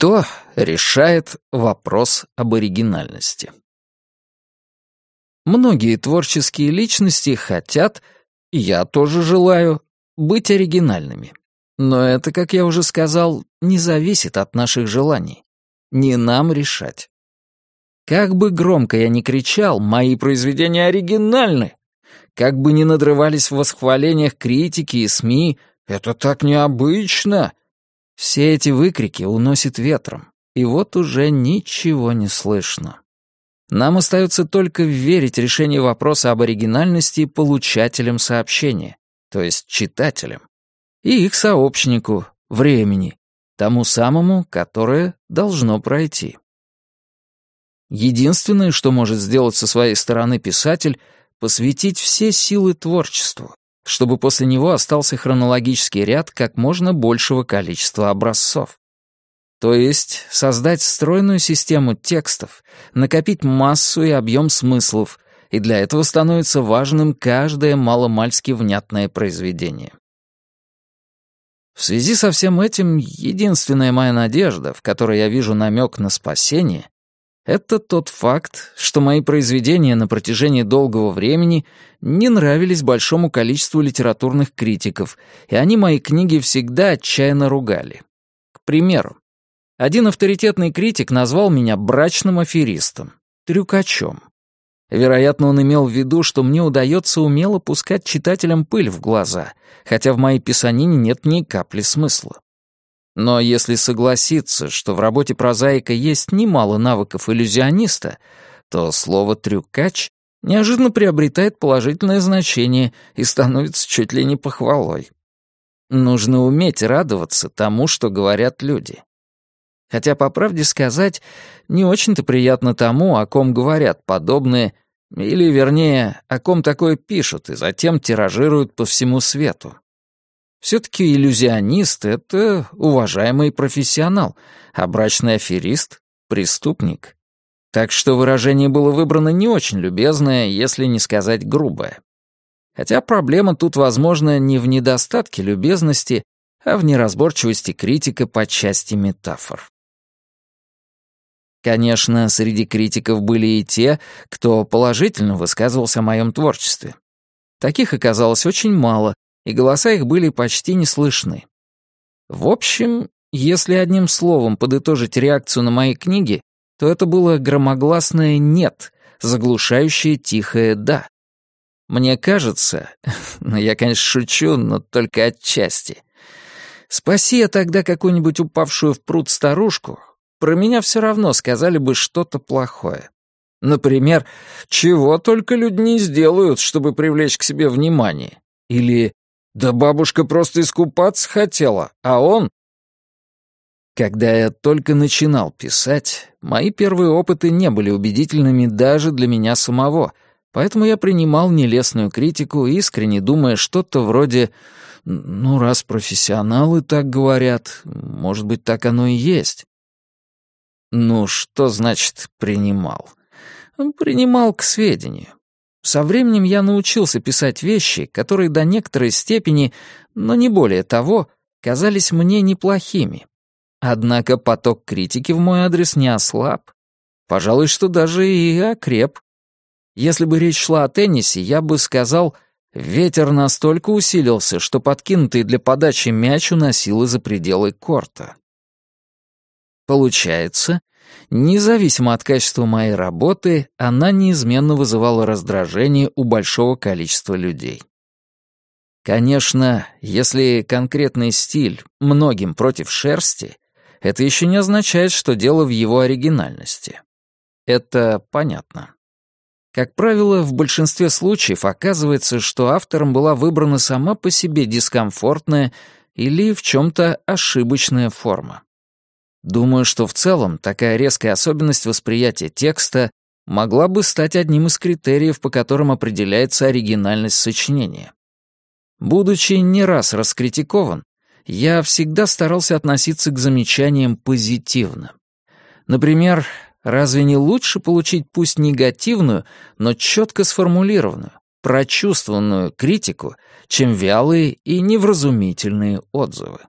Кто решает вопрос об оригинальности? Многие творческие личности хотят, я тоже желаю, быть оригинальными. Но это, как я уже сказал, не зависит от наших желаний. Не нам решать. Как бы громко я ни кричал, мои произведения оригинальны. Как бы ни надрывались в восхвалениях критики и СМИ, это так необычно. Все эти выкрики уносит ветром, и вот уже ничего не слышно. Нам остается только верить решению вопроса об оригинальности получателям сообщения, то есть читателям, и их сообщнику, времени, тому самому, которое должно пройти. Единственное, что может сделать со своей стороны писатель, посвятить все силы творчеству, чтобы после него остался хронологический ряд как можно большего количества образцов. То есть создать стройную систему текстов, накопить массу и объем смыслов, и для этого становится важным каждое маломальски внятное произведение. В связи со всем этим, единственная моя надежда, в которой я вижу намек на спасение, это тот факт, что мои произведения на протяжении долгого времени не нравились большому количеству литературных критиков, и они мои книги всегда отчаянно ругали. К примеру, один авторитетный критик назвал меня брачным аферистом, трюкачом. Вероятно, он имел в виду, что мне удается умело пускать читателям пыль в глаза, хотя в моей писанине нет ни капли смысла. Но если согласиться, что в работе прозаика есть немало навыков иллюзиониста, то слово «трюкач» неожиданно приобретает положительное значение и становится чуть ли не похвалой. Нужно уметь радоваться тому, что говорят люди. Хотя, по правде сказать, не очень-то приятно тому, о ком говорят подобные, или, вернее, о ком такое пишут и затем тиражируют по всему свету. Все-таки иллюзионист — это уважаемый профессионал, а брачный аферист — преступник. Так что выражение было выбрано не очень любезное, если не сказать грубое. Хотя проблема тут, возможно, не в недостатке любезности, а в неразборчивости критика по части метафор. Конечно, среди критиков были и те, кто положительно высказывался о моем творчестве. Таких оказалось очень мало, и голоса их были почти не слышны. В общем, если одним словом подытожить реакцию на мои книги, то это было громогласное «нет», заглушающее тихое «да». Мне кажется, ну я, конечно, шучу, но только отчасти. Спаси я тогда какую-нибудь упавшую в пруд старушку, про меня все равно сказали бы что-то плохое. Например, чего только люди не сделают, чтобы привлечь к себе внимание. Или да бабушка просто искупаться хотела, а он... Когда я только начинал писать, мои первые опыты не были убедительными даже для меня самого, поэтому я принимал нелестную критику, искренне думая что-то вроде «ну, раз профессионалы так говорят, может быть, так оно и есть». Ну, что значит «принимал»? Принимал к сведению. Со временем я научился писать вещи, которые до некоторой степени, но не более того, казались мне неплохими. Однако поток критики в мой адрес не ослаб. Пожалуй, что даже и окреп. Если бы речь шла о теннисе, я бы сказал, ветер настолько усилился, что подкинутый для подачи мяч уносил за пределы корта. Получается, Независимо от качества моей работы, она неизменно вызывала раздражение у большого количества людей. Конечно, если конкретный стиль многим против шерсти, это еще не означает, что дело в его оригинальности. Это понятно. Как правило, в большинстве случаев оказывается, что автором была выбрана сама по себе дискомфортная или в чем-то ошибочная форма. Думаю, что в целом такая резкая особенность восприятия текста могла бы стать одним из критериев, по которым определяется оригинальность сочинения. Будучи не раз раскритикован, я всегда старался относиться к замечаниям позитивно. Например, разве не лучше получить пусть негативную, но четко сформулированную, прочувствованную критику, чем вялые и невразумительные отзывы?